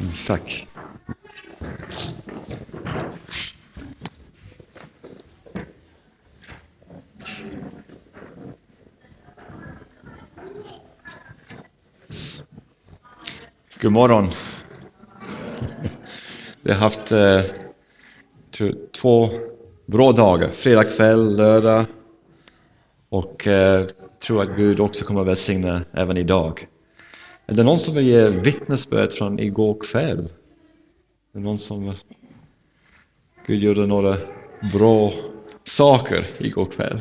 Mm, tack. God morgon. Vi har haft eh, två bra dagar, fredag kväll, lördag och eh, tror att Gud också kommer att välsigna även idag. Är det någon som vill ge vittnesbörd från igår kväll? Är det någon som Gud gjorde några bra saker igår kväll?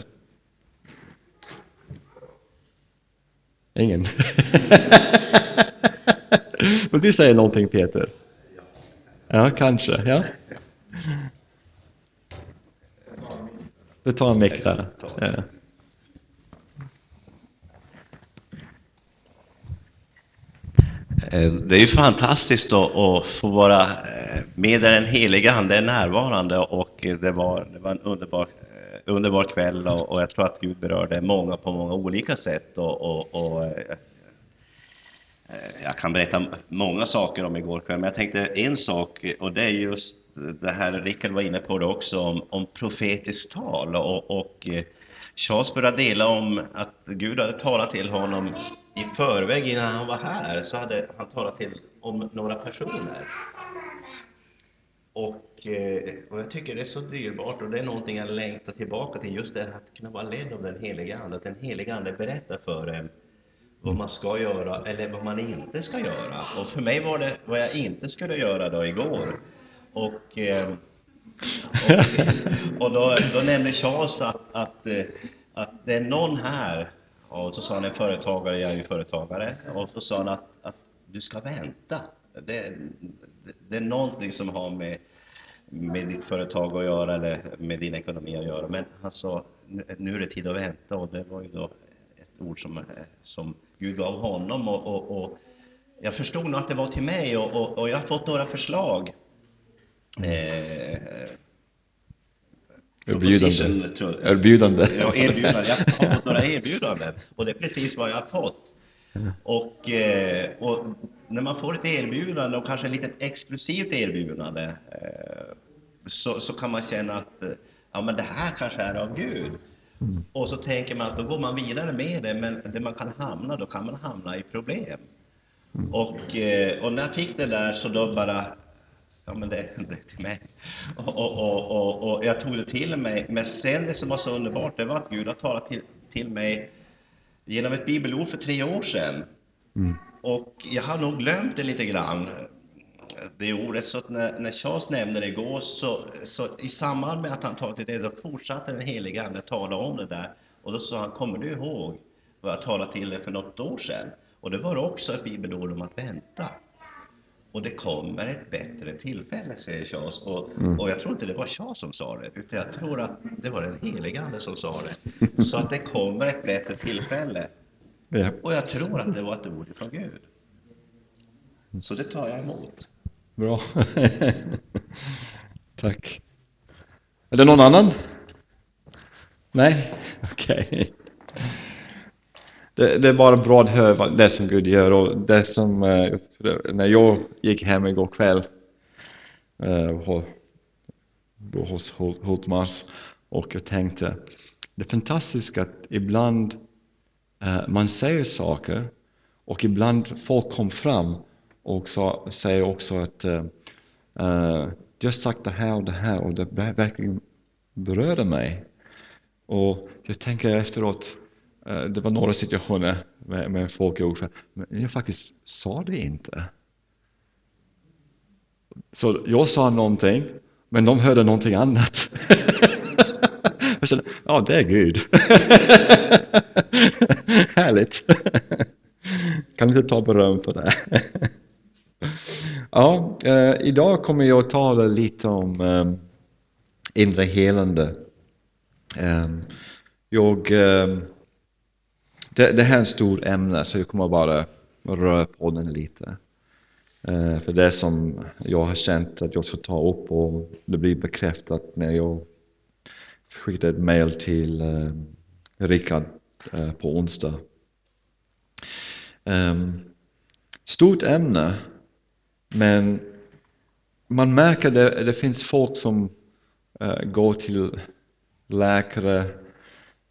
Ingen? Vill du säga någonting Peter? Ja, kanske. Ja. Du tar en mick där. Ja. Eh, det är ju fantastiskt att få vara eh, med där den heliga Ande är närvarande och det var, det var en underbar, eh, underbar kväll och, och jag tror att Gud berörde många på många olika sätt. Och, och, och, jag kan berätta många saker om igår kväll, men jag tänkte en sak och det är just det här Rickard var inne på det också om, om profetiskt tal och, och Charles började dela om att Gud hade talat till honom i förväg innan han var här så hade han talat till om några personer. Och, eh, och jag tycker det är så dyrbart och det är någonting jag längtar tillbaka till, just det här att kunna vara ledd av den heliga Ande, att den heliga Ande berättar för en vad man ska göra eller vad man inte ska göra. Och för mig var det vad jag inte skulle göra då igår. Och, eh, och, och då, då nämnde Charles att, att, eh, att det är någon här och så sa han en företagare, jag är ju företagare, och så sa han att, att du ska vänta. Det, det, det, är någonting som har med, med ditt företag att göra eller med din ekonomi att göra. Men han sa, nu är det tid att vänta och det var ju då ett ord som, som Gud gav honom. Och, och, och jag förstod nog att det var till mig och, och, och jag har fått några förslag. Eh, Erbjudande. Erbjudande. Ja, erbjudande. Jag har fått några erbjudanden och det är precis vad jag har fått. Och, eh, och när man får ett erbjudande och kanske ett litet exklusivt erbjudande eh, så, så kan man känna att eh, ja, men det här kanske är av Gud. Mm. Och så tänker man att då går man vidare med det, men det man kan hamna, då kan man hamna i problem. Mm. Och, och när jag fick det där så då bara ja men det, det är till mig. Och, och, och, och, jag tog det till mig. Men sen det som var så underbart, det var att Gud har talat till, till mig genom ett bibelord för tre år sedan. Mm. Och jag har nog glömt det lite grann, det ordet. Så när, när Charles nämnde det igår, så, så i samband med att han talade till det, så fortsatte den helige Ande tala om det där. Och då sa han, kommer du ihåg vad jag talade till dig för något år sedan? Och det var också ett bibelord om att vänta. Och det kommer ett bättre tillfälle, säger Charles. Och, mm. och jag tror inte det var Charles som sa det, utan jag tror att det var den helige Ande som sa det. Så att det kommer ett bättre tillfälle. Ja. Och jag tror att det var ett ord från Gud. Så det tar jag emot. Bra. Tack. Är det någon annan? Nej? Okej. Okay det, det, är bara bra att höra det som Gud gör och det som eh, när jag gick hem igår kväll eh, hos Hultmars och jag tänkte det är fantastiskt att ibland eh, man säger saker och ibland folk kom fram och sa, säger också att uh, du har sagt det här och det här och det verkligen berörde mig. Och jag tänker efteråt Eh, det var några situationer med, med folk jag för, men jag faktiskt sa det inte. Så jag sa någonting, men de hörde någonting annat. Jag kände, ja det är Gud. Härligt. Kan inte ta beröm för det. Ja, eh, idag kommer jag att tala lite om eh, inre helande. Eh, jag eh, det, det här är ett stort ämne så jag kommer bara röra på den lite. Eh, för det som jag har känt att jag ska ta upp och det blir bekräftat när jag skickade ett mail till uh, Rickard eh, på onsdag. Ehm, stort ämne. Men man märker det, det finns folk som går till läkare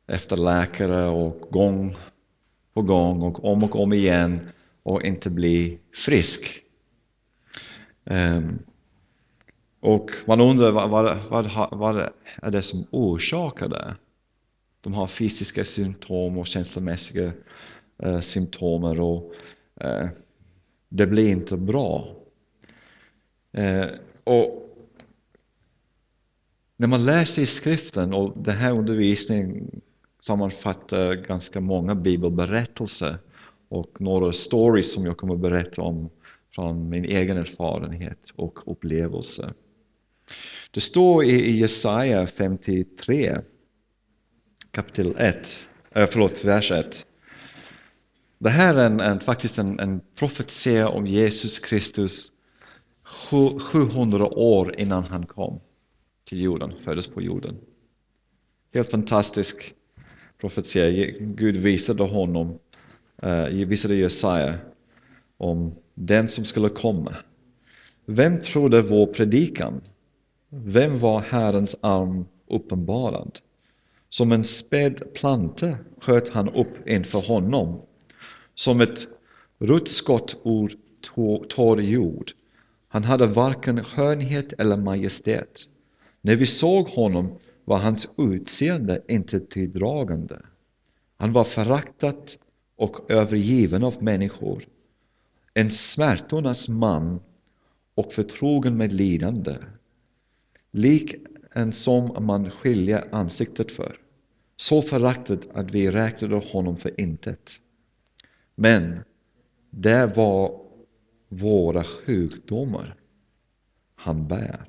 efter läkare och gång på gång och om och om igen och inte blir frisk. Um, och man undrar vad, vad, vad, vad är det som orsakar det? De har fysiska symptom och känslomässiga eh, uh, symptom och uh, det blir inte bra. Uh, och när man läser i skriften och den här undervisningen sammanfattar ganska många bibelberättelser och några stories som jag kommer att berätta om från min egen erfarenhet och upplevelse. Det står i Jesaja 53, kapitel 1, äh, förlåt, vers 1. Det här är en, en, faktiskt en, en profetia om Jesus Kristus 700 år innan han kom till jorden, föddes på jorden. Helt fantastisk profetia. Gud visade honom, eh, visade Jesaja om den som skulle komma. Vem trodde vår predikan? Vem var Herrens arm uppenbarad? Som en späd planta sköt han upp inför honom, som ett rutskott ur torr jord. Han hade varken skönhet eller majestät. När vi såg honom var hans utseende inte tilldragande. Han var föraktad och övergiven av människor. En smärtornas man och förtrogen med lidande. Lik en som man skiljer ansiktet för. Så föraktad att vi räknade honom för intet. Men det var våra sjukdomar han bär.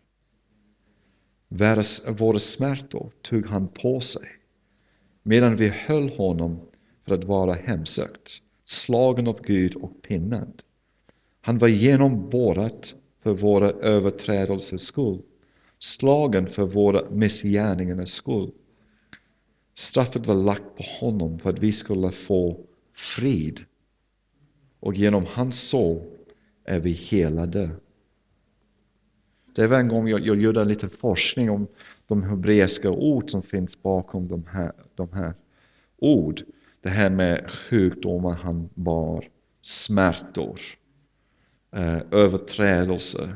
Våra smärtor tog han på sig, medan vi höll honom för att vara hemsökt, slagen av Gud och pinnad. Han var genomborrat för våra överträdelsers skull, slagen för våra missgärningars skull. Straffet var lagt på honom för att vi skulle få frid och genom hans sår är vi helade. Det var en gång jag, jag gjorde lite forskning om de hebreiska ord som finns bakom de här, de här ord. Det här med sjukdomar han bar, smärtor, eh, överträdelser,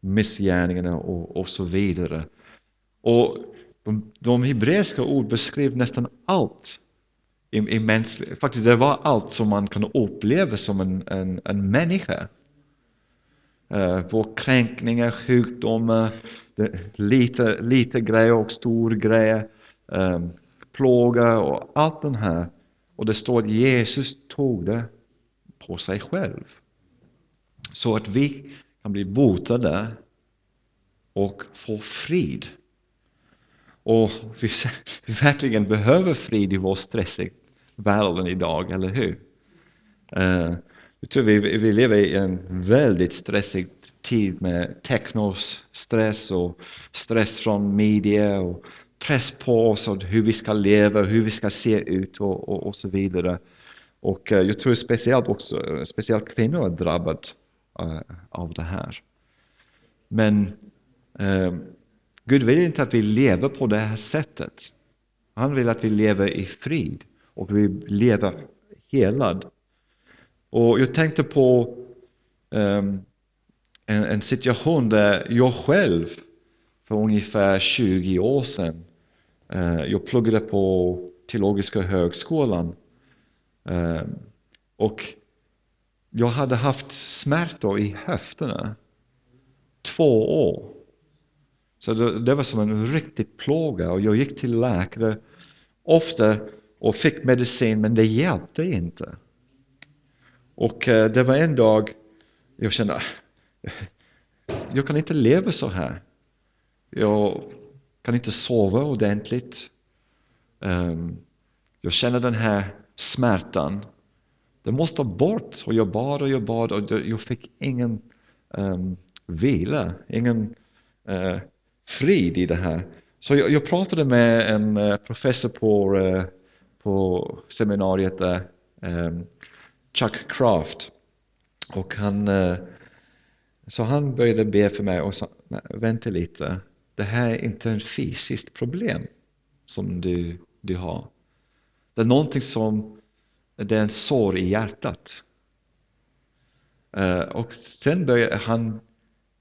missgärningarna och, och så vidare. Och de, de hebreiska ord beskrev nästan allt i, i mänsklig, faktiskt det var allt som man kan uppleva som en, en, en människa Eh, på kränkningar, sjukdomar, lite, lite grejer och stor grejer, eh, plåga och allt det här. Och det står att Jesus tog det på sig själv. Så att vi kan bli botade och få frid. Och vi, verkligen behöver frid i vår stressiga värld idag, eller hur? Eh, jag tror vi, vi lever i en väldigt stressig tid med teknostress och stress från media och press på oss och hur vi ska leva, hur vi ska se ut och, och, och så vidare. Och eh, jag tror speciellt också, eh, speciellt kvinnor är drabbade uh, av det här. Men uh, Gud vill inte att vi lever på det här sättet. Han vill att vi lever i frid och vi lever helad. Och jag tänkte på um, en, en, situation där jag själv för ungefär 20 år sedan, uh, jag pluggade på Teologiska högskolan uh, och jag hade haft smärtor i höfterna två år. Så det, det var som en riktig plåga och jag gick till läkare ofta och fick medicin men det hjälpte inte. Och eh, det var en dag jag kände, jag kan inte leva så här. Jag kan inte sova ordentligt. Ehm, jag känner den här smärtan. Det måste bort och jag bad och jag bad och jag fick ingen um, vila, ingen uh, frid i det här. Så jag, jag pratade med en uh, professor på, uh, på seminariet där, um, Chuck Craft. Och han, eh, så han började be för mig och sa, vänta lite, det här är inte ett fysiskt problem som du, du har. Det är någonting som, det är en sår i hjärtat. Eh, och sen började han,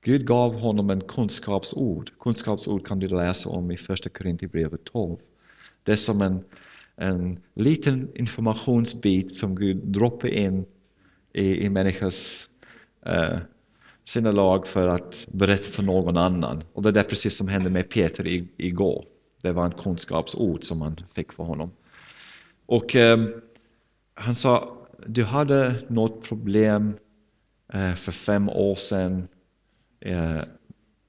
Gud gav honom en kunskapsord. Kunskapsord kan du läsa om i första Korinthierbrevet 12. Det är som en, en liten informationsbit som Gud droppar in i, i människas eh, sinnelag för att berätta för någon annan. Och det är precis som hände med Peter i igår. Det var en kunskapsord som han fick för honom. Och eh, han sa, du hade något problem eh, för fem år sedan eh,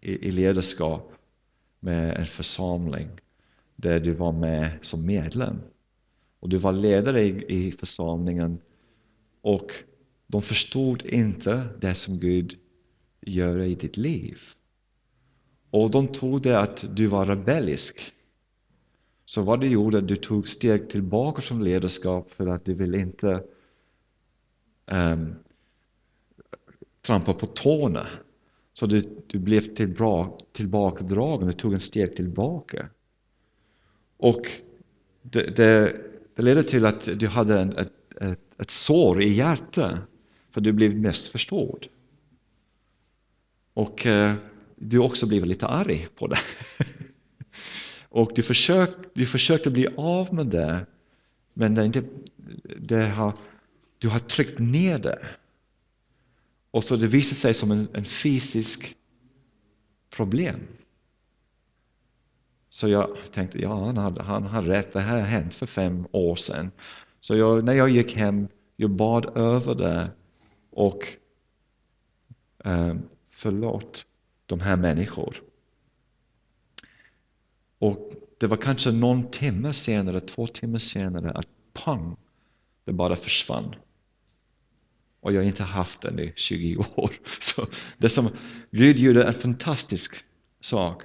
i, i ledarskap med en församling där du var med som medlem. Och du var ledare i, i församlingen och de förstod inte det som Gud gör i ditt liv. Och de trodde att du var rebellisk. Så vad du gjorde, du tog steg tillbaka som ledarskap för att du vill inte um, trampa på tårna. Så du, du blev tillbra, tillbakadragen, du tog en steg tillbaka. Och det, det, det ledde till att du hade en, ett, ett, ett sår i hjärtat, för du blev mest förstådd. Och eh, du också blev lite arg på det. och du, försök, du försökte bli av med det, men det, inte, det har, du har tryckt ner det. Och så det visar sig som en, en fysisk problem. Så jag tänkte, ja han har, han rätt, det här har hänt för fem år sedan. Så jag, när jag gick hem, jag bad över det och eh, förlåt de här människorna. Och det var kanske någon timme senare, två timmar senare, att pang, det bara försvann. Och jag har inte haft den i 20 år. Så det som, Gud gjorde en fantastisk sak.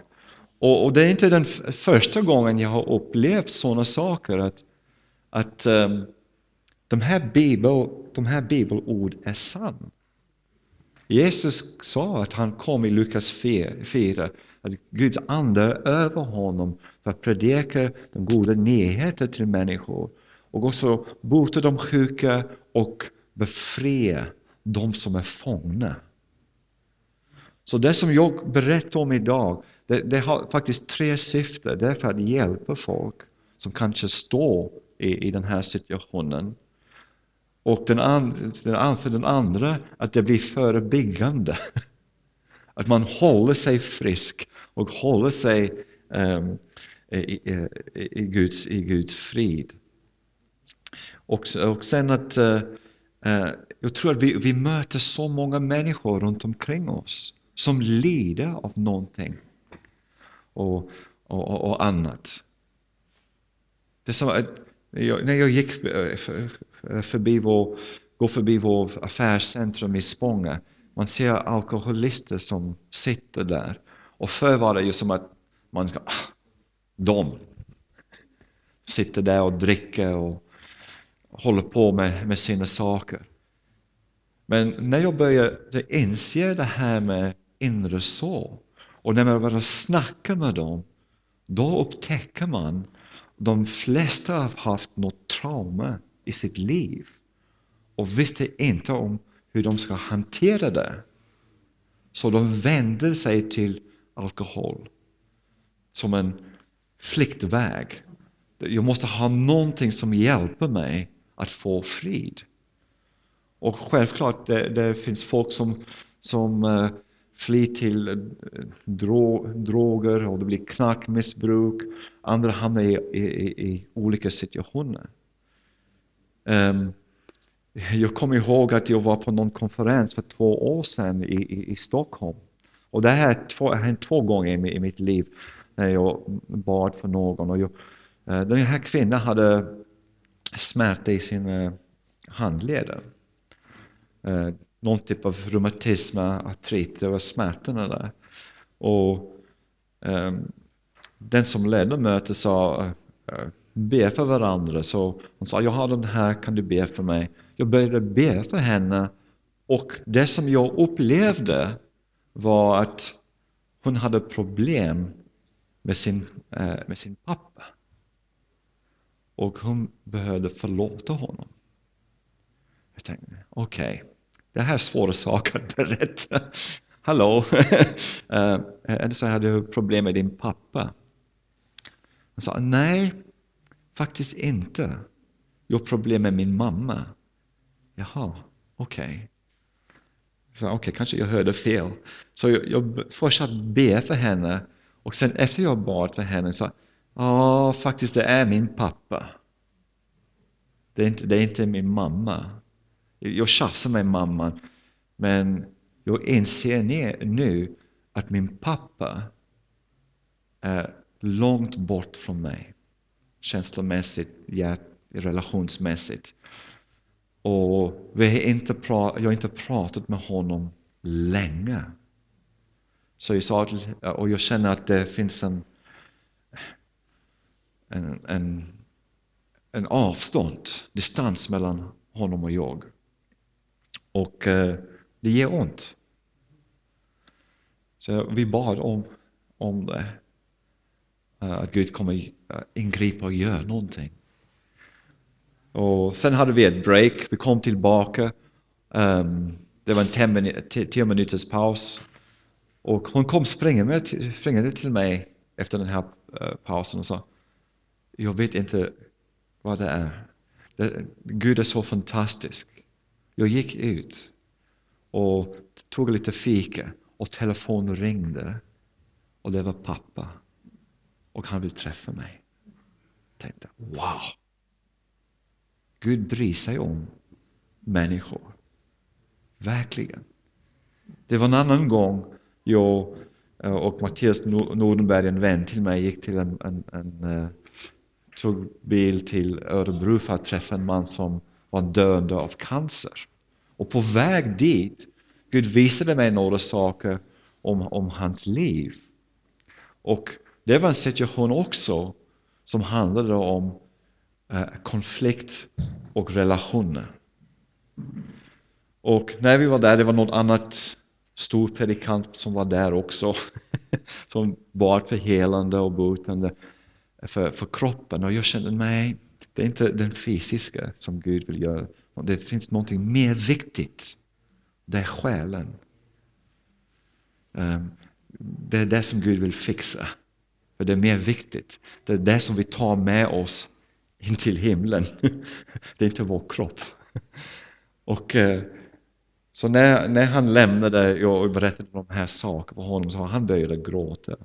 Och, och, det är inte den första gången jag har upplevt sådana saker att, att um, de, här bibel, de här bibelord är sanna. Jesus sa att han kom i Lukas 4, att Guds ande är över honom för att predika de goda nyheterna till människor och också bota de sjuka och befria de som är fångna. Så det som jag berättar om idag, det, det har faktiskt tre syften. Det är för att hjälpa folk som kanske står i, i den här situationen. Och den, and, den, för den andra, att det blir förebyggande. Att man håller sig frisk och håller sig um, i, i, i, Guds, i Guds frid. Och, och sen att uh, uh, jag tror att vi, vi möter så många människor runt omkring oss som lider av någonting och, och, och annat. Det är som att när jag gick eh, förbi vår, går förbi vår affärscentrum i Spånga, man ser alkoholister som sitter där. Och förr var det ju som att man ska, ah, de sitter där och dricker och håller på med, med sina saker. Men när jag började inse det här med inre sår och när man börjar snacka med dem, då upptäcker man de flesta har haft något trauma i sitt liv och visste inte om hur de ska hantera det. Så de vänder sig till alkohol som en flyktväg. Jag måste ha någonting som hjälper mig att få frid. Och självklart, det, det finns folk som, som eh, fly till eh, dro, droger och det blir knarkmissbruk. Andra hamnar i, i, i olika situationer. Um, jag kommer ihåg att jag var på någon konferens för två år sedan i, i, i Stockholm. Och det här har hänt två gånger i, i, mitt liv när jag bad för någon. Och jag, eh, den här kvinnan hade smärta i sin eh, handleder. Någon typ av reumatism, artrit, det var smärtorna där. Och um, den som ledde mötet sa uh, be för varandra. Så hon sa, jag har den här, kan du be för mig? Jag började be för henne och det som jag upplevde var att hon hade problem med sin, eh, med sin pappa. Och hon behövde förlåta honom. Jag tänkte, okej, okay, det här är svåra saker att berätta. Hallå, eh, är det så här du har problem med din pappa? Han sa, nej, faktiskt inte. Jag har problem med min mamma. Jaha, okej. Okay. Okej, okay, kanske jag hörde fel. Så jag, jag fortsatte be för henne och sen efter jag bad för henne sa Ja, faktiskt det är min pappa. Det är inte, det är inte min mamma. Jag tjafsade med mamman men jag inser nu att min pappa är långt bort från mig. Känslomässigt, relationsmässigt. Och vi har inte jag har inte pratat med honom länge. Så jag sa till, och jag känner att det finns en, en, en, en avstånd, distans mellan honom och jag. Och eh, det ger ont. Så vi bad om, om det. Eh, att Gud kommer eh, ingripa och göra någonting. Och sen hade vi ett break, vi kom tillbaka. Um, det var en 10 minuters paus. Och hon kom springande till, springande till mig efter den här uh, pausen och sa Jag vet inte vad det är. Det, Gud är så fantastisk. Jag gick ut och tog lite fika och telefonen ringde och det var pappa och han ville träffa mig. Jag tänkte, wow! Gud bryr sig om människor. Verkligen. Det var en annan gång jag eh, och Mattias Nordenberg, en vän till mig, gick till en, en, en eh, tog bil till Örebro för att träffa en man som var döende av cancer. Och på väg dit, Gud visade mig några saker om, om hans liv. Och det var en situation också som handlade om eh, konflikt och relationer. Och när vi var där, det var något annat stor predikant som var där också. som bad för helande och botande för, för kroppen. Och jag kände, nej, det är inte den fysiska som Gud vill göra. Det finns någonting mer viktigt. Det är själen. Ehm, det är det som Gud vill fixa. För det är mer viktigt. Det är det som vi tar med oss in till himlen. Det är inte vår kropp. Och eh, så när, när han lämnade och berättade de här sakerna för honom så han började gråta.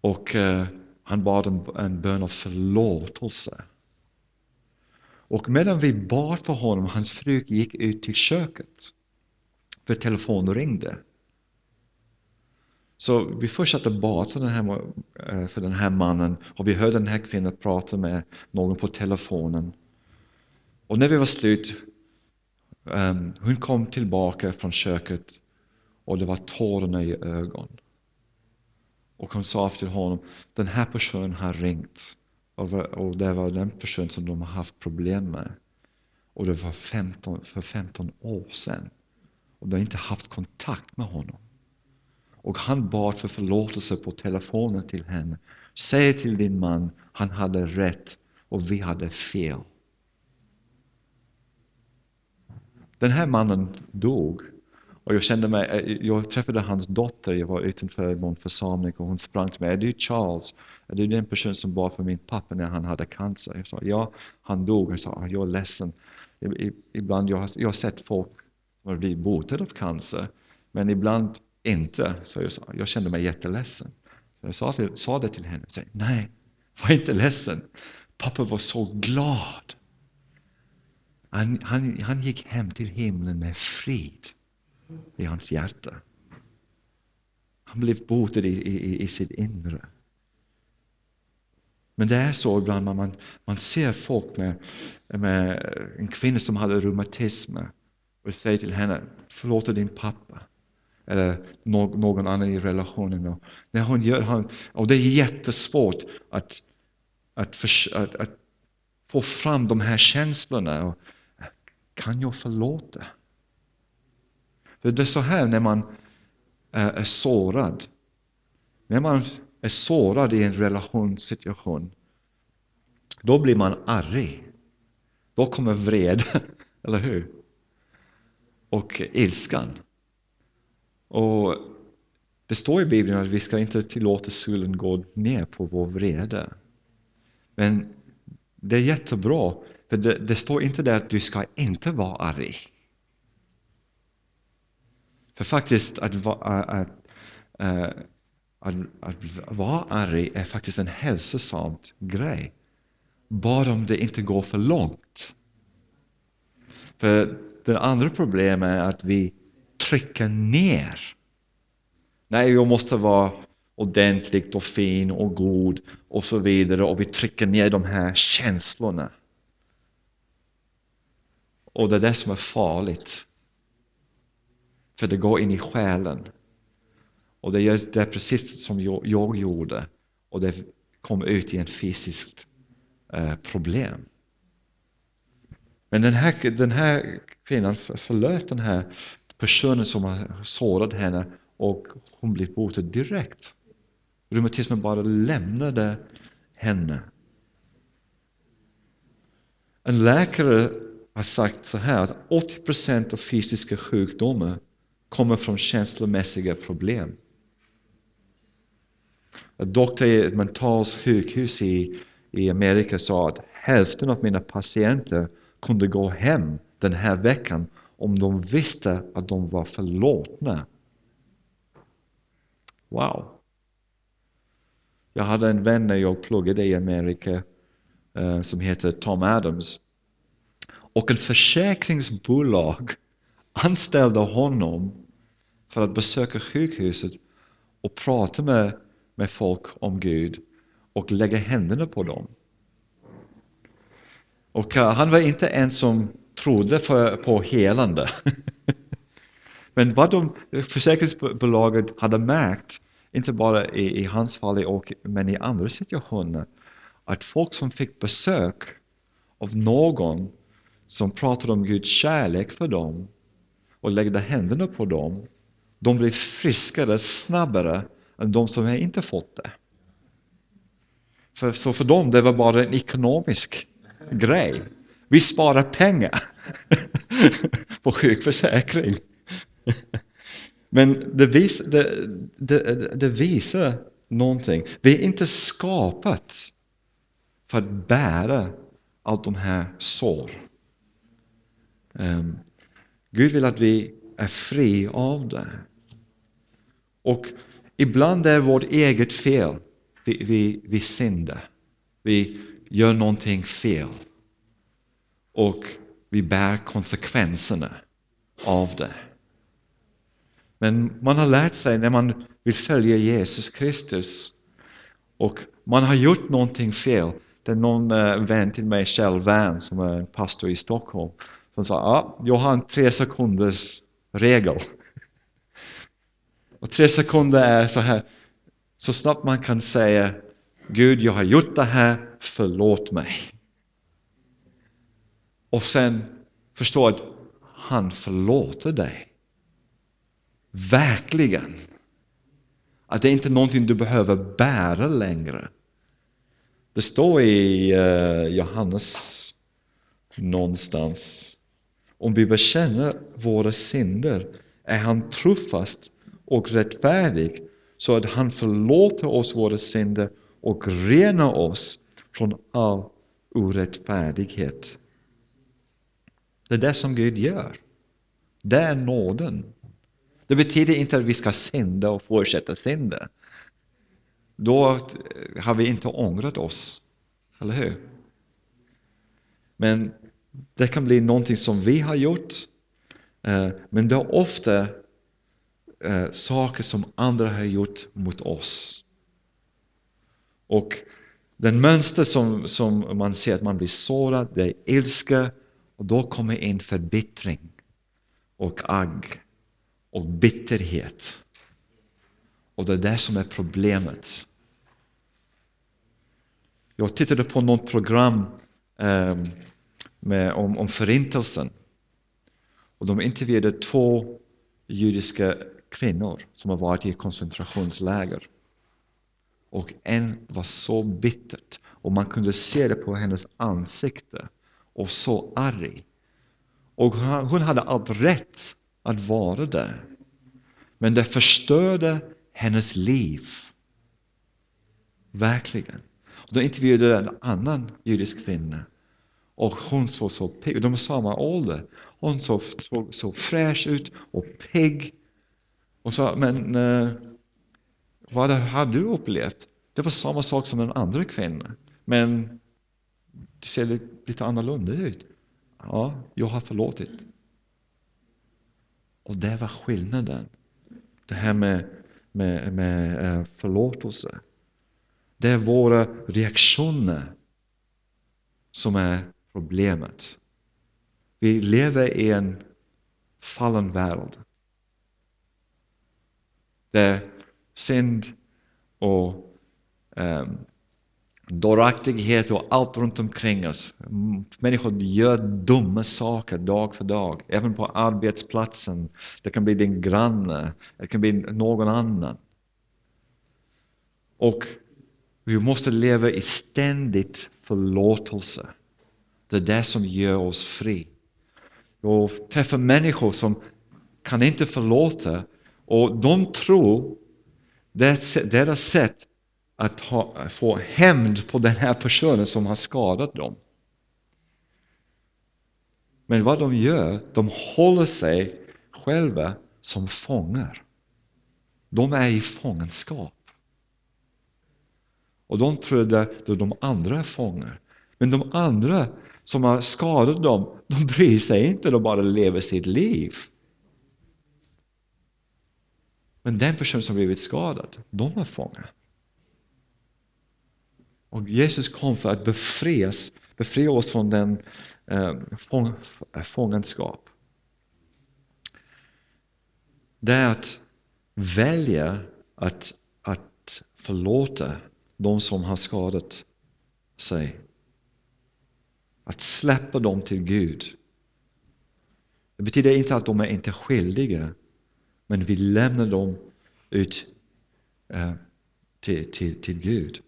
Och eh, han bad en, en bön av förlåtelse. Och medan vi bad för honom, hans fru gick ut till köket. För telefonen ringde. Så vi fortsatte bad för den, här, eh, för den här mannen och vi hörde den här kvinnan prata med någon på telefonen. Och när vi var slut, um, hon kom tillbaka från köket och det var tårarna i ögonen. Och hon sa till honom, den här personen har ringt och det var den personen som de har haft problem med. Och det var 15, för 15 år sedan. Och de har inte haft kontakt med honom. Och han bad för förlåtelse på telefonen till henne. Säg till din man, han hade rätt och vi hade fel. Den här mannen dog. Och jag kände mig, eh, jag träffade hans dotter, jag var utanför någon församling och hon sprang till mig. Är du Charles? Är du den person som bad för min pappa när han hade cancer? Jag sa, ja, han dog. Jag sa, ah, jag är ledsen. Ibland jag har jag har sett folk som har blivit botade av cancer, men ibland inte. Så jag, sa, jag kände mig jätteledsen. Så jag sa, till, sa det till henne. Sa, Nej, var inte ledsen. Pappa var så glad. Han, han, han gick hem till himlen med frid i hans hjärta. Han blev botad i, i, i sitt inre. Men det är så ibland man, man ser folk med, med en kvinna som hade reumatism och säger till henne, förlåt din pappa eller någon annan i relationen. Och när hon gör, han, och det är jättesvårt att, att, för, att, att, få fram de här känslorna. Och, kan jag förlåta? För det är så här när man eh, är, sårad. När man är sårad i en relationssituation, då blir man arg. Då kommer vrede, eller hur? Och ilskan. Och det står i Bibeln att vi ska inte tillåta solen gå ner på vår vrede. Men det är jättebra, för det, det står inte där att du ska inte vara arg. För faktiskt att, att, att, att, att vara arg är faktiskt en hälsosam grej. Bara om det inte går för långt. För det andra problemet är att vi trycker ner. Nej, jag måste vara ordentligt och fin och god och så vidare och vi trycker ner de här känslorna. Och det är det som är farligt. För det går in i själen. Och det är, det är precis som jag, jag gjorde. Och det kom ut i ett fysiskt eh, problem. Men den här, den här kvinnan förlöt den här personen som har sårat henne och hon blev botad direkt. Reumatismen bara lämnade henne. En läkare har sagt så här att 80% av fysiska sjukdomar kommer från känslomässiga problem. En doktor i ett mentalt sjukhus i, i Amerika sa att hälften av mina patienter kunde gå hem den här veckan om de visste att de var förlåtna. Wow! Jag hade en vän när jag pluggade i Amerika eh, som heter Tom Adams. Och en försäkringsbolag anställde honom för att besöka sjukhuset och prata med, med folk om Gud och lägga händerna på dem. Och uh, han var inte en som trodde för, på helande. Men vad de, försäkringsbolaget hade märkt, inte bara i, i hans fall och, men i andra situationer, att folk som fick besök av någon som pratade om Guds kärlek för dem och lägger händerna på dem, de blir friskare snabbare än de som inte fått det. För, så för dem det var bara en ekonomisk grej. Vi sparar pengar på sjukförsäkring. Men det, vis, det, det, det, visar någonting. Vi är inte skapat för att bära allt de här sår. Um, Gud vill att vi är fri av det. Och ibland är det vårt eget fel. Vi, vi, vi syndar. Vi gör någonting fel. Och vi bär konsekvenserna av det. Men man har lärt sig när man vill följa Jesus Kristus och man har gjort någonting fel. Det är någon eh, vän till mig, Kjell Wern, som är pastor i Stockholm, som sa ah, jag har en tre sekunders regel. Och tre sekunder är så här, så snabbt man kan säga Gud, jag har gjort det här, förlåt mig. Och sen förstå att han förlåter dig. Verkligen. Att det är inte är någonting du behöver bära längre. Det står i uh, Johannes någonstans. Om vi bekänner våra synder är han trofast och rättfärdig så att han förlåter oss våra synder och renar oss från all orättfärdighet. Det är det som Gud gör. Det är nåden. Det betyder inte att vi ska synda och fortsätta synda. Då har vi inte ångrat oss, eller hur? Men det kan bli någonting som vi har gjort, eh, men det är ofta eh, saker som andra har gjort mot oss. Och den mönster som, som man ser att man blir sårad, det är ilska och då kommer in förbittring och agg och bitterhet. Och det är det som är problemet. Jag tittade på något program eh, med, om, om förintelsen. Och de intervjuade två judiska kvinnor som har varit i koncentrationsläger. Och en var så bittert och man kunde se det på hennes ansikte och så arg. Och hon hade allt rätt att vara där. Men det förstörde hennes liv. Verkligen. Då intervjuade en annan judisk kvinna. Och hon såg så pigg De var samma ålder. Hon såg, såg så fräsch ut och pigg. Och sa, men eh, vad har du upplevt? Det var samma sak som den andra kvinnan. Men det ser lite annorlunda ut. Ja, jag har förlåtit. Och det var skillnaden. Det här med, med, med eh, förlåtelse. Det är våra reaktioner som är problemet. Vi lever i en fallen värld. Där synd och ehm, um, dåraktighet och allt runt omkring oss. Människor gör dumma saker dag för dag, även på arbetsplatsen. Det kan bli din granne, det kan bli någon annan. Och vi måste leva i ständigt förlåtelse. Det är det som gör oss fri. Jag träffar människor som kan inte förlåta och de tror deras sätt att ha, få hämnd på den här personen som har skadat dem. Men vad de gör, de håller sig själva som fångar. De är i fångenskap. Och de trodde att de andra är fångar. Men de andra som har skadat dem, de bryr sig inte, de bara lever sitt liv. Men den person som blivit skadad, de är fångar. Och Jesus kom för att befrias, befria oss från den eh, fång, fångenskap. Det är att välja att, att förlåta de som har skadat sig. Att släppa dem till Gud. Det betyder inte att de är inte skyldiga, men vi lämnar dem ut eh, till, till, till Gud.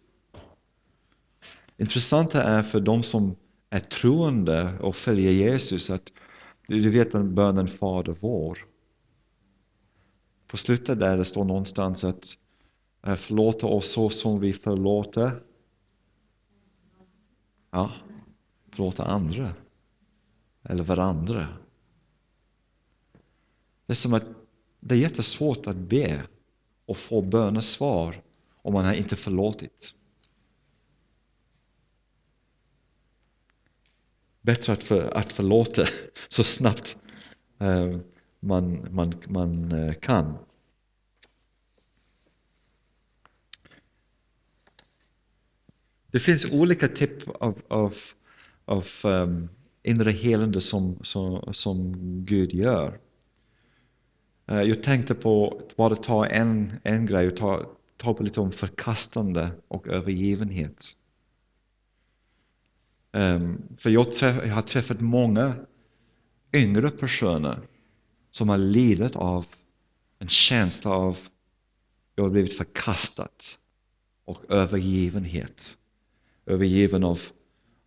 Intressant är för de som är troende och följer Jesus att du vet den bönen Fader vår. På slutet där det står någonstans att eh, förlåta oss så som vi förlåter ja, förlåta andra eller varandra. Det är som att det är jättesvårt att be och få bönesvar om man har inte förlåtit. bättre att, för, att förlåta så snabbt eh, man, man, man eh, kan. Det finns olika typer av, av, av um, inre helande som, som, som Gud gör. Eh, jag tänkte på att bara ta en, en grej och ta, ta på lite om förkastande och övergivenhet. Um, för jag, träff, jag, har träffat många yngre personer som har lidit av en känsla av jag har blivit förkastad och övergivenhet. Övergiven av,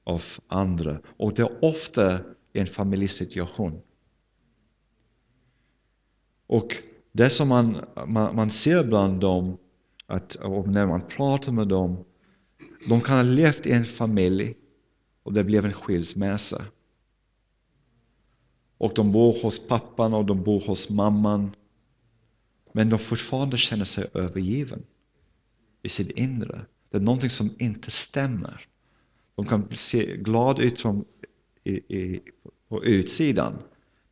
av andra. Och det är ofta i en familjesituation. Och det som man, man, man ser bland dem, att, och när man pratar med dem, de kan ha levt i en familj och det blev en skilsmässa. Och de bor hos pappan och de bor hos mamman. Men de fortfarande känner sig övergiven i sitt inre. Det är någonting som inte stämmer. De kan se glada ut från, i, i, på utsidan,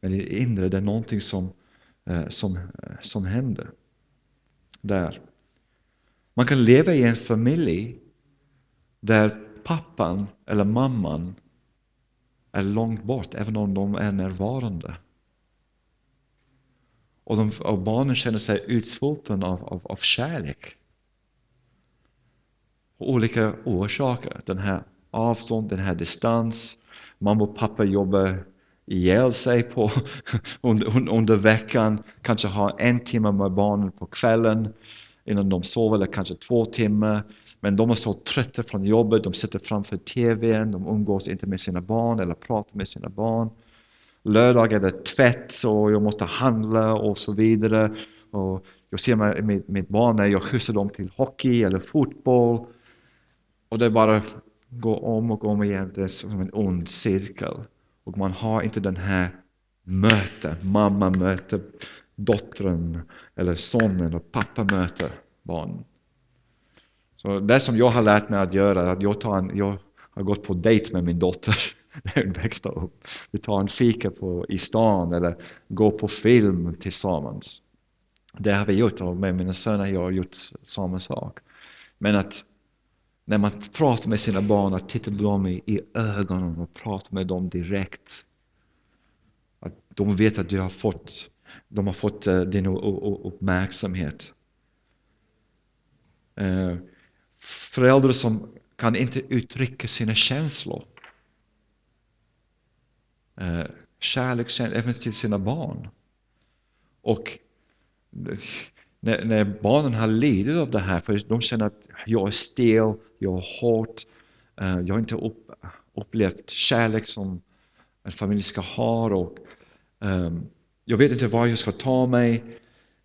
men i det inre det är någonting som, Eh, som, eh, som händer där. Man kan leva i en familj där pappan eller mamman är långt bort, även om de är närvarande. Och, de, och barnen känner sig utsvultna av, av, av kärlek. Och olika orsaker. Den här avstånd, den här distans. Mamma och pappa jobbar ihjäl sig på under, under veckan, kanske ha en timme med barnen på kvällen innan de sover, eller kanske två timmar. Men de är så trötta från jobbet, de sitter framför TVn, de umgås inte med sina barn eller pratar med sina barn. Lördag är det tvätt och jag måste handla och så vidare. Och jag ser med, mitt barn när jag skjutsar dem till hockey eller fotboll. Och det bara går om och om igen, det är som en ond cirkel. Och man har inte den här mötet, mamma möter dottern eller sonen och pappa möter barnen. Så det som jag har lärt mig att göra, att jag, tar en, jag har gått på dejt med min dotter när hon växte upp. Vi tar en fika på, i stan eller går på film tillsammans. Det har vi gjort och med mina söner jag har gjort samma sak. Men att när man pratar med sina barn, att titta på dem i, i ögonen och prata med dem direkt. Att de vet att de har fått, de har fått uh, din uppmärksamhet. Uh, föräldrar som kan inte uttrycka sina känslor. Uh, kärlek även till sina barn. Och när, när, barnen har lidit av det här, för de känner att jag är stel, jag är hårt, eh, jag har inte upp, upplevt kärlek som en familj ska ha och um, jag vet inte var jag ska ta mig.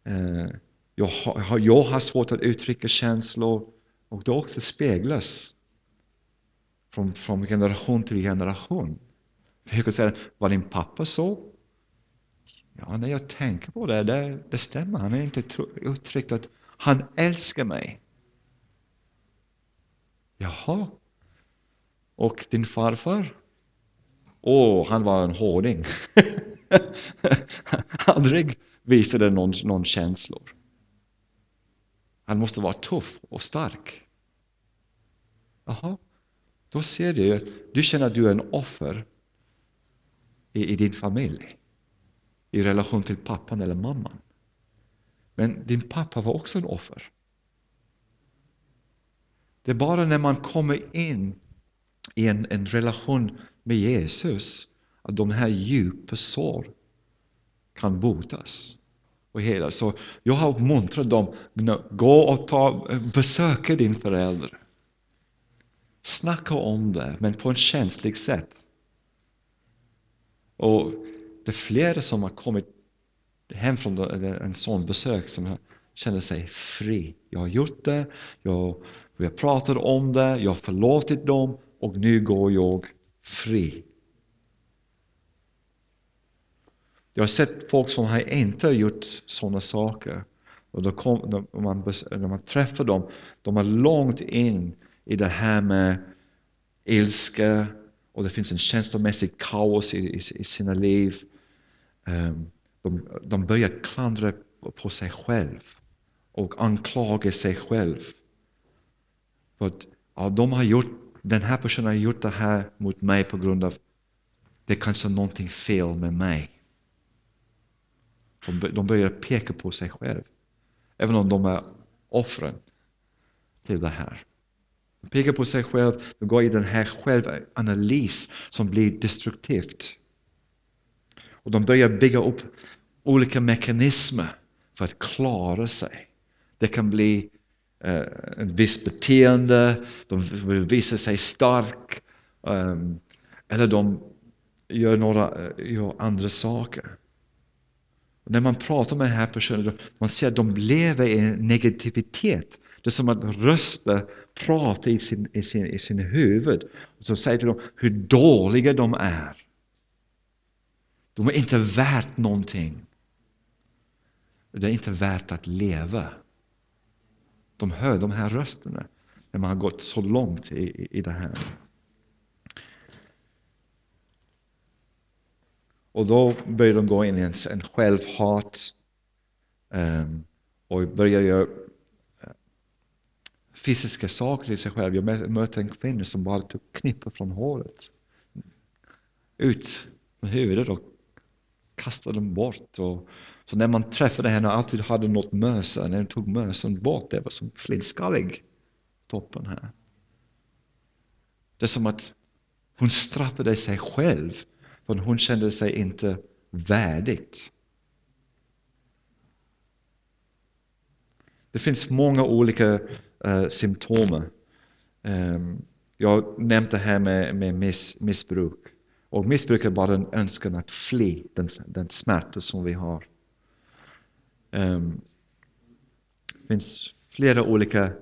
Uh, jag, har, jag har svårt att uttrycka känslor och det också speglas från, från generation till generation. Jag kan säga, var din pappa så? Ja, när jag tänker på det, det, det stämmer. Han har inte uttryckt att han älskar mig. Jaha. Och din farfar? Åh, oh, han var en hårding. Aldrig visade någon, någon känslor. Han måste vara tuff och stark. Jaha, då ser du, du känner att du är en offer i, i din familj i relation till pappan eller mamman. Men din pappa var också en offer. Det är bara när man kommer in i en, en relation med Jesus att de här djupa sår kan botas och hela. Så jag har uppmuntrat dem, gå och ta, besöka din förälder. Snacka om det, men på ett känsligt sätt. Och det är flera som har kommit hem från en sån besök som känner sig fri. Jag har gjort det, jag, vi har pratat om det, jag har förlåtit dem och nu går jag fri. Jag har sett folk som har inte gjort sådana saker. Och då kom, när, man, när man träffar dem, de är långt in i det här med ilska och det finns en känslomässig kaos i, i, i sina liv. Um, de, de börjar klandra på sig själv och anklaga sig själv. Att, ja, de har gjort, den här personen har gjort det här mot mig på grund av det är kanske någonting fel med mig. De, de börjar peka på sig själv. Även om de är offren till det här. De pekar på sig själv, de går i den här självanalys som blir destruktivt. Och de börjar bygga upp olika mekanismer för att klara sig. Det kan bli eh, visst beteende, de vill visa sig stark, ehm, eller de gör några eh, gör andra saker. Och när man pratar med den här personen, man ser att de lever i negativitet. Det är som att röster pratar i sin, i sin, i sin huvud. Och så säger till dem hur dåliga de är. De är inte värt någonting. Det är inte värt att leva. De hör de här rösterna när man har gått så långt i, i det här. Och då börjar de gå in i en, en självhat um, och börjar göra eh, fysiska saker i sig själv. Jag mötte en kvinna som bara typ tog knippor från håret. Ut med huvudet och kastade dem bort. Och, så när man träffade henne och alltid hade något mösa, när hon tog mösen bort, det var som flintskallig, toppen här. Det är som att hon straffade sig själv För hon kände sig inte värdigt. Det finns många olika uh, symptom. Um, jag nämnde det här med, med miss, missbruk. Och missbruk är bara en önskan att fly den, den smärta som vi har. Um, det finns flera olika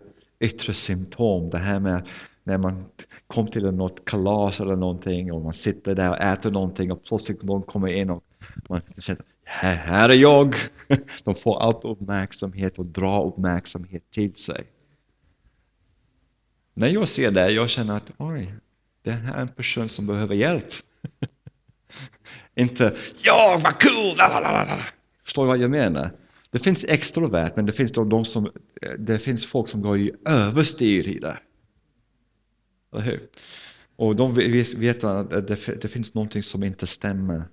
yttre symptom. Det här med när man kom till något kalas eller någonting och man sitter där och äter någonting och plötsligt någon kommer in och man känner här, här är jag. De får allt uppmärksamhet och drar uppmärksamhet till sig. När jag ser det, jag känner att oj, det här är en person som behöver hjälp. Inte ja, vad cool! Förstår du vad jag menar? Det finns extrovert, men det finns de som, eh, det finns folk som går i överstyr i det. Eller hur? Och de vet att det, det finns någonting som inte stämmer,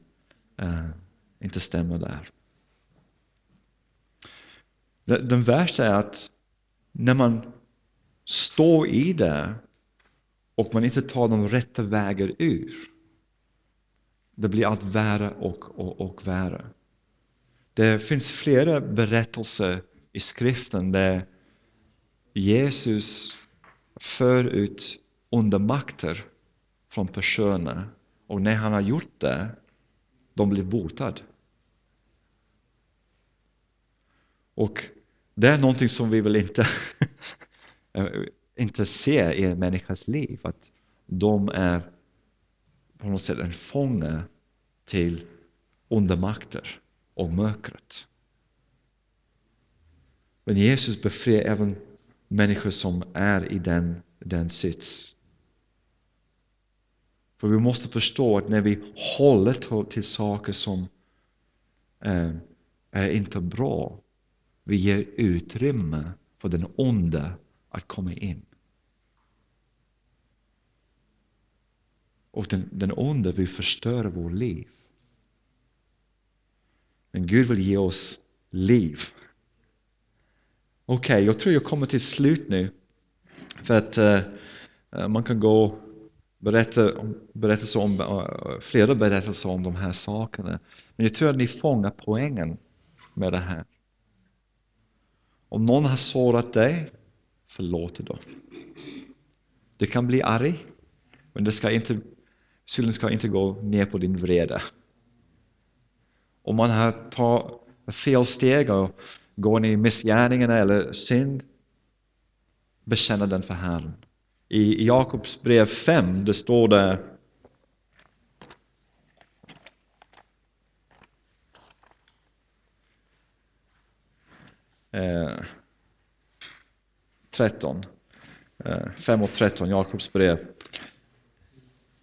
uh, inte stämmer där. Den värsta är att när man står i det och man inte tar de rätta vägar ur, det blir allt värre och, och, och värre. Det finns flera berättelser i skriften där Jesus för ut onda makter från personer och när han har gjort det, de blir botade. Och det är någonting som vi vill inte, inte se i en människas liv, att de är på något sätt en fånge till onda makter och mörkret. Men Jesus befriar även människor som är i den, den sits. För vi måste förstå att när vi håller till saker som eh, är inte bra, vi ger utrymme för den onda att komma in. Och den, den onda vill förstöra vårt liv. Men Gud vill ge oss liv. Okej, okay, jag tror jag kommer till slut nu. För att uh, man kan gå och berätta, berätta om, uh, flera berättelser om de här sakerna. Men jag tror att ni fångar poängen med det här. Om någon har sårat dig, förlåt då. Du kan bli arg, men det ska inte, synden ska inte gå ner på din vrede om man har tagit fel steg och går i missgärningarna eller synd, bekänna den för Herren. I Jakobs brev 5, det står där... eh, 13. 5 eh, och 13, Jakobs brev.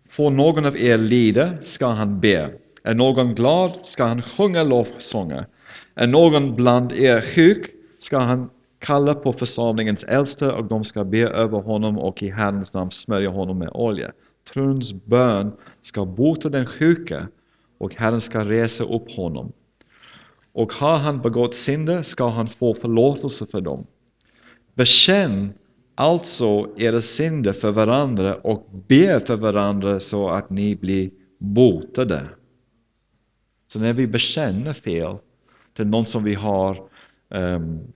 Får någon av er lida ska han be. Är någon glad ska han sjunga lovsånger. Är någon bland er sjuk ska han kalla på församlingens äldste och de ska be över honom och i Herrens namn smörja honom med olja. Trons bön ska bota den sjuke och Herren ska resa upp honom. Och har han begått synder ska han få förlåtelse för dem. Bekänn alltså era synder för varandra och be för varandra så att ni blir botade. Så när vi bekänner fel till någon som vi har um,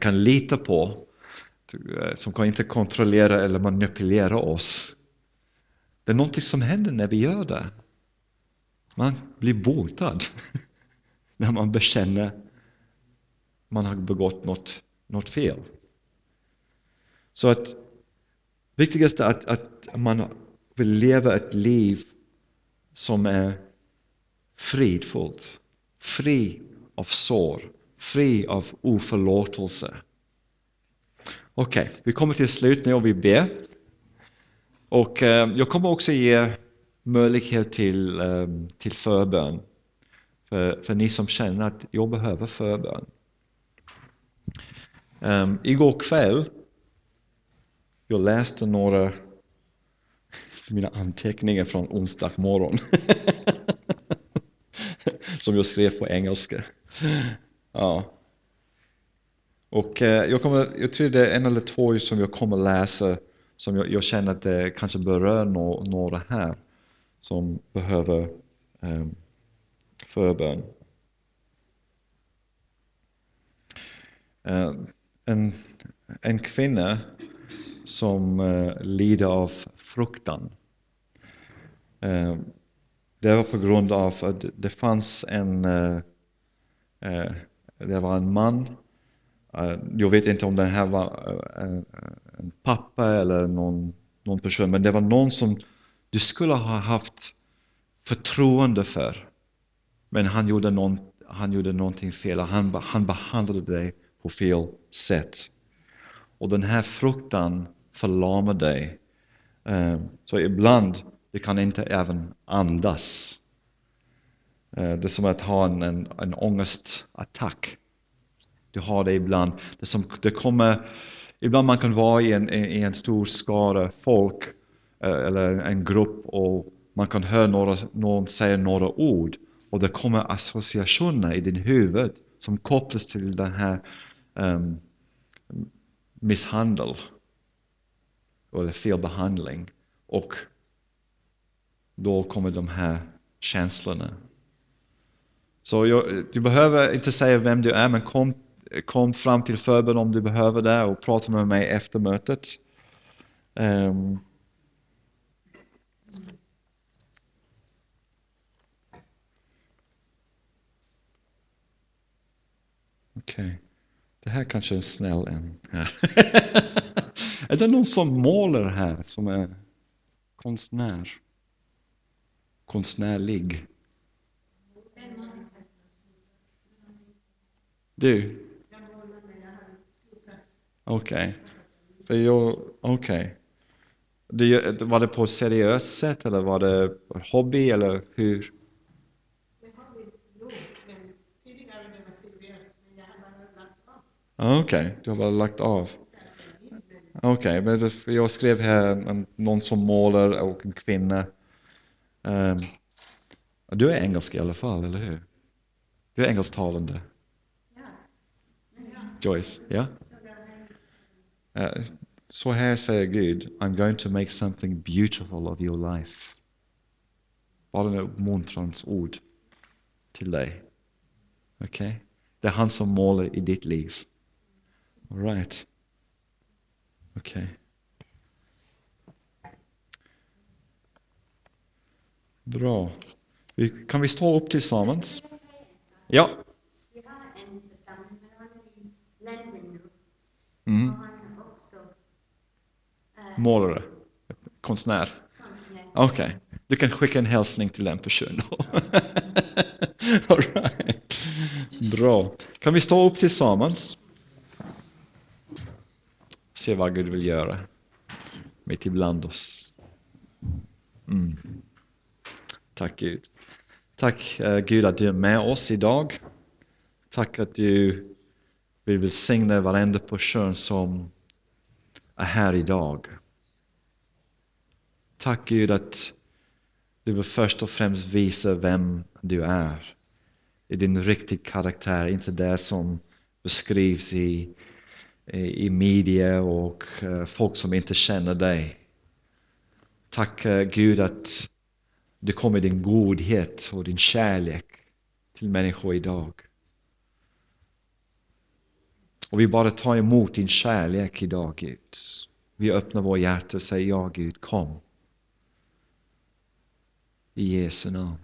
kan lita på, eh, som kan inte kontrollera eller manipulera oss. Det är någonting som händer när vi gör det. Man blir botad när man bekänner man har begått något, något fel. Så att viktigast är att, att man vill leva ett liv som är fridfullt, fri av sår, fri av oförlåtelse. Okej, okay, vi kommer till slut nu och vi ber. Och eh, jag kommer också ge möjlighet till, eh, till förbön. För, för ni som känner att jag behöver förbön. Um, igår kväll, jag läste några mina anteckningar från onsdag morgon. som jag skrev på engelska. Ja. Och eh, jag, kommer, jag tror det är en eller två som jag kommer läsa som jag, jag känner att det kanske berör no, några här. som behöver eh, förbön. Eh, en, en kvinna som eh, lider av fruktan. Eh, det var på grund av att det fanns en, eh, eh, det var en man, eh, jag vet inte om den här var en pappa eller någon, någon person, men det var någon som du skulle ha haft förtroende för. Men han gjorde, någon, han gjorde någonting fel, han, han behandlade dig på fel sätt. Och den här fruktan förlamar dig. Så ibland du kan inte även andas. Eh, det är som att ha en, en, en ångestattack. Du har det ibland. Det, som, det kommer, ibland man kan vara i en, i en stor skara folk eh, eller en grupp och man kan höra några, någon säga några ord och det kommer associationer i din huvud som kopplas till den här um, misshandel eller felbehandling. Och då kommer de här känslorna. Så jag, du behöver inte säga vem du är, men kom, kom fram till förbön om du behöver det och prata med mig efter mötet. Um, Okej. Okay. Det här kanske är en snäll en här. är det någon som målar här som är konstnär? Konstnärlig. Du? Okej. Okay. Okej. Okay. var det på ett seriöst sätt eller var det hobby eller hur? Okej, okay. du har bara lagt av. Okej, okay. men jag skrev här någon som målar och en kvinna. Um, du är engelsk i alla fall, eller hur? Du är engelsktalande. Joyce, ja? Uh, så här säger Gud, I'm going to make something beautiful of your life. Bara en uppmuntrans ord till dig. Okej? Okay? Det är han som målar i ditt liv. All right. Okay. Bra. Kan vi stå upp tillsammans? Ja. Mm. Målare? Konstnär? Okej. Okay. Du kan skicka en hälsning till den personen. All right. Bra. Kan vi stå upp tillsammans? Se vad Gud vill göra mitt ibland oss. Mm. Tack Gud. Tack eh, Gud att du är med oss idag. Tack att du vill välsigna varenda person som är här idag. Tack Gud att du vill först och främst visa vem du är. I din riktiga karaktär, inte det som beskrivs i, i, i media och uh, folk som inte känner dig. Tack uh, Gud att det kommer din godhet och din kärlek till människor idag. Och vi bara tar emot din kärlek idag Gud. Vi öppnar våra hjärta och säger ja Gud, kom. I Jesu namn.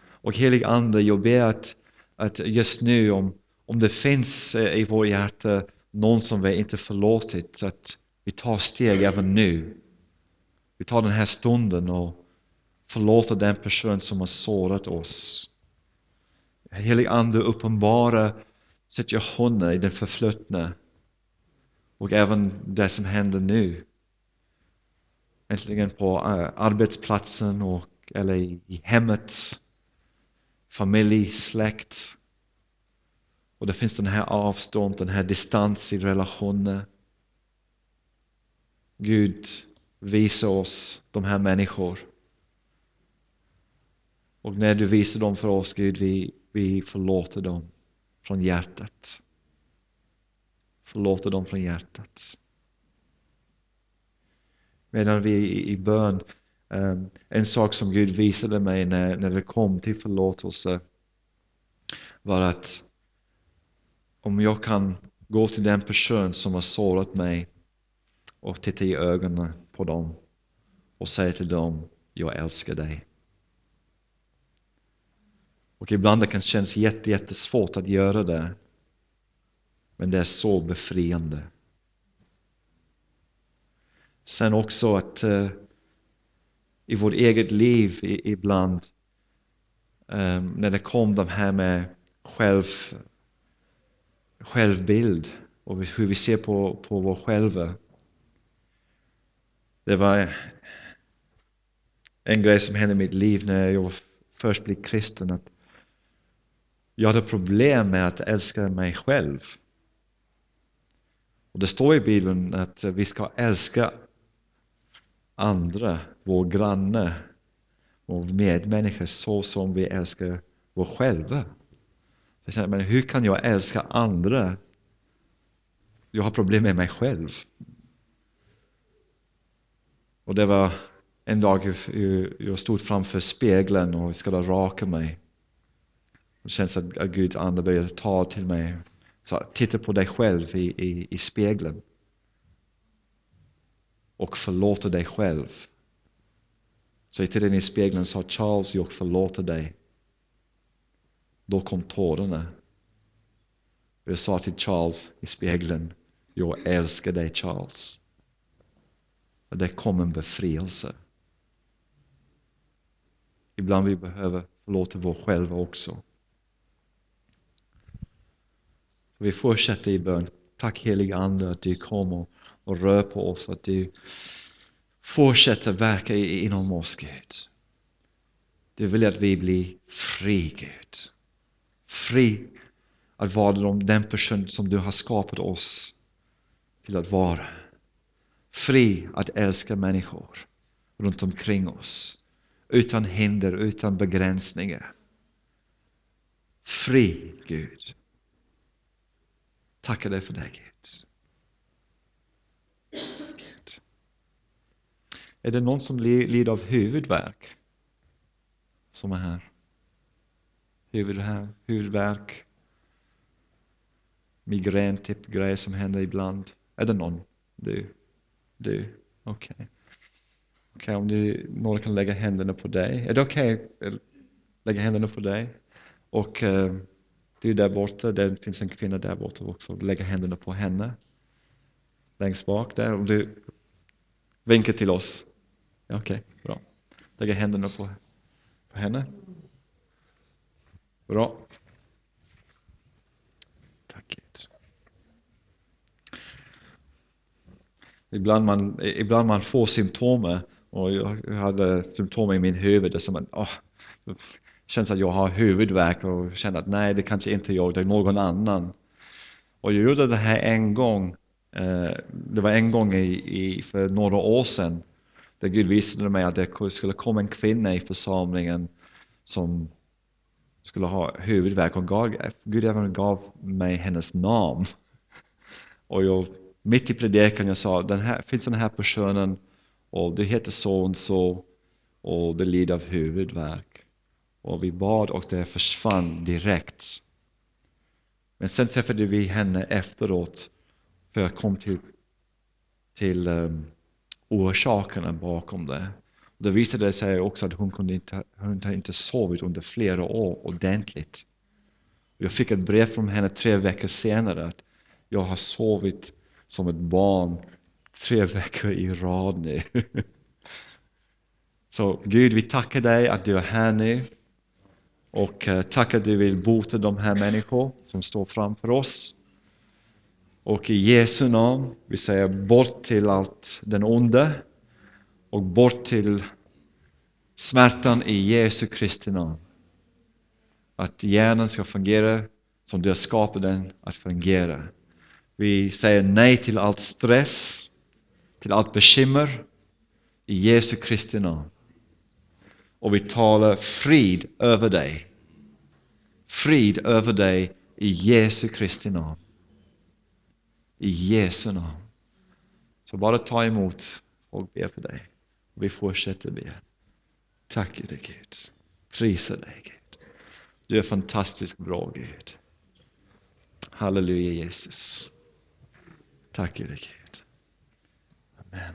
Och helig Ande, jag ber att, att just nu om, om det finns eh, i vårt hjärta någon som vi inte förlåtit, att vi tar steg även nu. Vi tar den här stunden och förlåta den person som har sårat oss. Helig Ande uppenbara situationer i den förflutna och även det som händer nu. Äntligen på eh, arbetsplatsen och, eller i hemmet, familj, släkt. Och det finns den här avstånd, den här distans i relationer. Gud, visa oss de här människorna och när du visar dem för oss Gud, vi, vi förlåter dem från hjärtat. Förlåter dem från hjärtat. Medan vi i bön Um, en sak som Gud visade mig när, när det kom till förlåtelse var att om jag kan gå till den person som har sårat mig och titta i ögonen på dem och säga till dem, jag älskar dig. Och ibland det kan kännas jätte, jättesvårt att göra det. Men det är så befriande. Sen också att uh, i vårt eget liv i, ibland um, när det kom de här med själv, självbild och hur vi ser på, på vår själva. Det var en grej som hände i mitt liv när jag först blev kristen. Att jag hade problem med att älska mig själv. Och Det står i Bibeln att vi ska älska andra, vår granne, vår medmänniska så som vi älskar vår själva. Jag känner, men hur kan jag älska andra? Jag har problem med mig själv. Och det var en dag jag stod framför spegeln och skulle raka mig. Det känns att Guds ande började ta till mig. Så titta på dig själv i, i, i spegeln. Och förlåta dig själv. Så jag tittade in i spegeln och sa Charles, jag förlåter dig. Då kom tårarna. Jag sa till Charles i spegeln, jag älskar dig Charles. Och det kom en befrielse. Ibland vi behöver förlåta vår själva också. Så vi fortsätter i bön. Tack heliga Ande att du kommer och rör på oss, att du fortsätter verka inom oss Gud. Du vill att vi blir fri Gud. Fri att vara den person som du har skapat oss till att vara. Fri att älska människor runt omkring oss. Utan hinder, utan begränsningar. Fri Gud. Tackar dig för det Gud. Gud. Är det någon som lider av huvudvärk? Som är här? huvudvärk? Migrän, typ grejer som händer ibland. Är det någon? Du? Du? Okej. Okay. Okej, okay, om du, någon kan lägga händerna på dig. Är det okej okay? att lägga händerna på dig? Och uh, du är där borta, det finns en kvinna där borta också. Lägga händerna på henne. Längst bak där. Om du vinkar till oss. Ja, Okej, okay, bra. Lägga händerna på, på henne. Bra. Tack Jesus. Ibland man, ibland man får symptom och jag hade symptom i min huvud. Som man, oh, känns att jag har huvudvärk och känner att nej, det kanske inte är jag, det är någon annan. Och jag gjorde det här en gång. Eh, det var en gång i, i, för några år sedan. Där Gud visade mig att det skulle komma en kvinna i församlingen som skulle ha huvudvärk och gav, Gud även gav mig hennes namn. Och jag, mitt i predikan jag sa, den här, finns den här personen och det heter så och så och det lider av huvudvärk. Och vi bad och det försvann direkt. Men sen träffade vi henne efteråt för att komma till, till um, orsakerna bakom det. Det visade sig också att hon kunde inte, hon hade inte sovit under flera år ordentligt. Jag fick ett brev från henne tre veckor senare att jag har sovit som ett barn tre veckor i rad nu. Så Gud, vi tackar dig att du är här nu. Och eh, tack att du vill bota de här människor som står framför oss. Och i Jesu namn, vi säger bort till allt den onde och bort till smärtan i Jesu Kristi namn. Att hjärnan ska fungera som du har skapat den att fungera. Vi säger nej till allt stress, till allt bekymmer i Jesu Kristi namn. Och vi talar frid över dig. Frid över dig i Jesu Kristi namn. I Jesu namn. Så bara ta emot och be för dig. Vi fortsätter be. Tack dig Gud. Prisa dig Gud. Du är fantastiskt bra Gud. Halleluja Jesus. Tack dig Gud. Amen.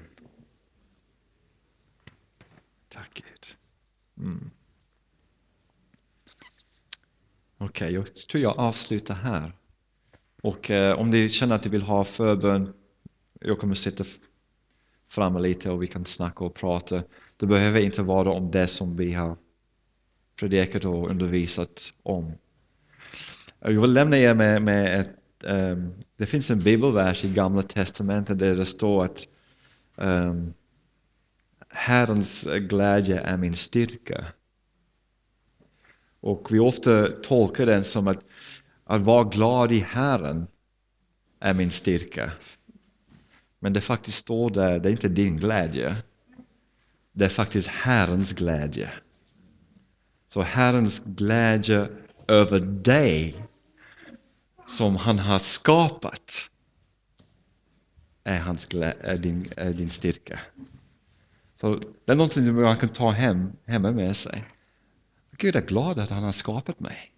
Tack Gud. Mm. Okej, okay, jag tror jag avslutar här. Och eh, om du känner att du vill ha förbön, jag kommer sitta framme lite och vi kan snacka och prata. Det behöver inte vara om det som vi har predikat och undervisat om. Jag vill lämna er med, med ett, um, det finns en bibelvers i Gamla Testamentet där det står att um, Herrens eh, glädje är min styrka. Och vi ofta tolkar den som att, att vara glad i Herren är min styrka. Men det faktiskt står där, det är inte din glädje. Det är faktiskt Herrens glädje. Så Herrens glädje över dig som han har skapat är, hans är, din, är din styrka. Så det är någonting man kan ta hem, hemma med sig. Gud är glad att han har skapat mig.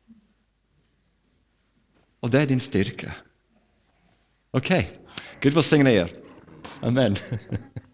Och det är din styrka. Okej, okay. Gud välsigne er. Amen.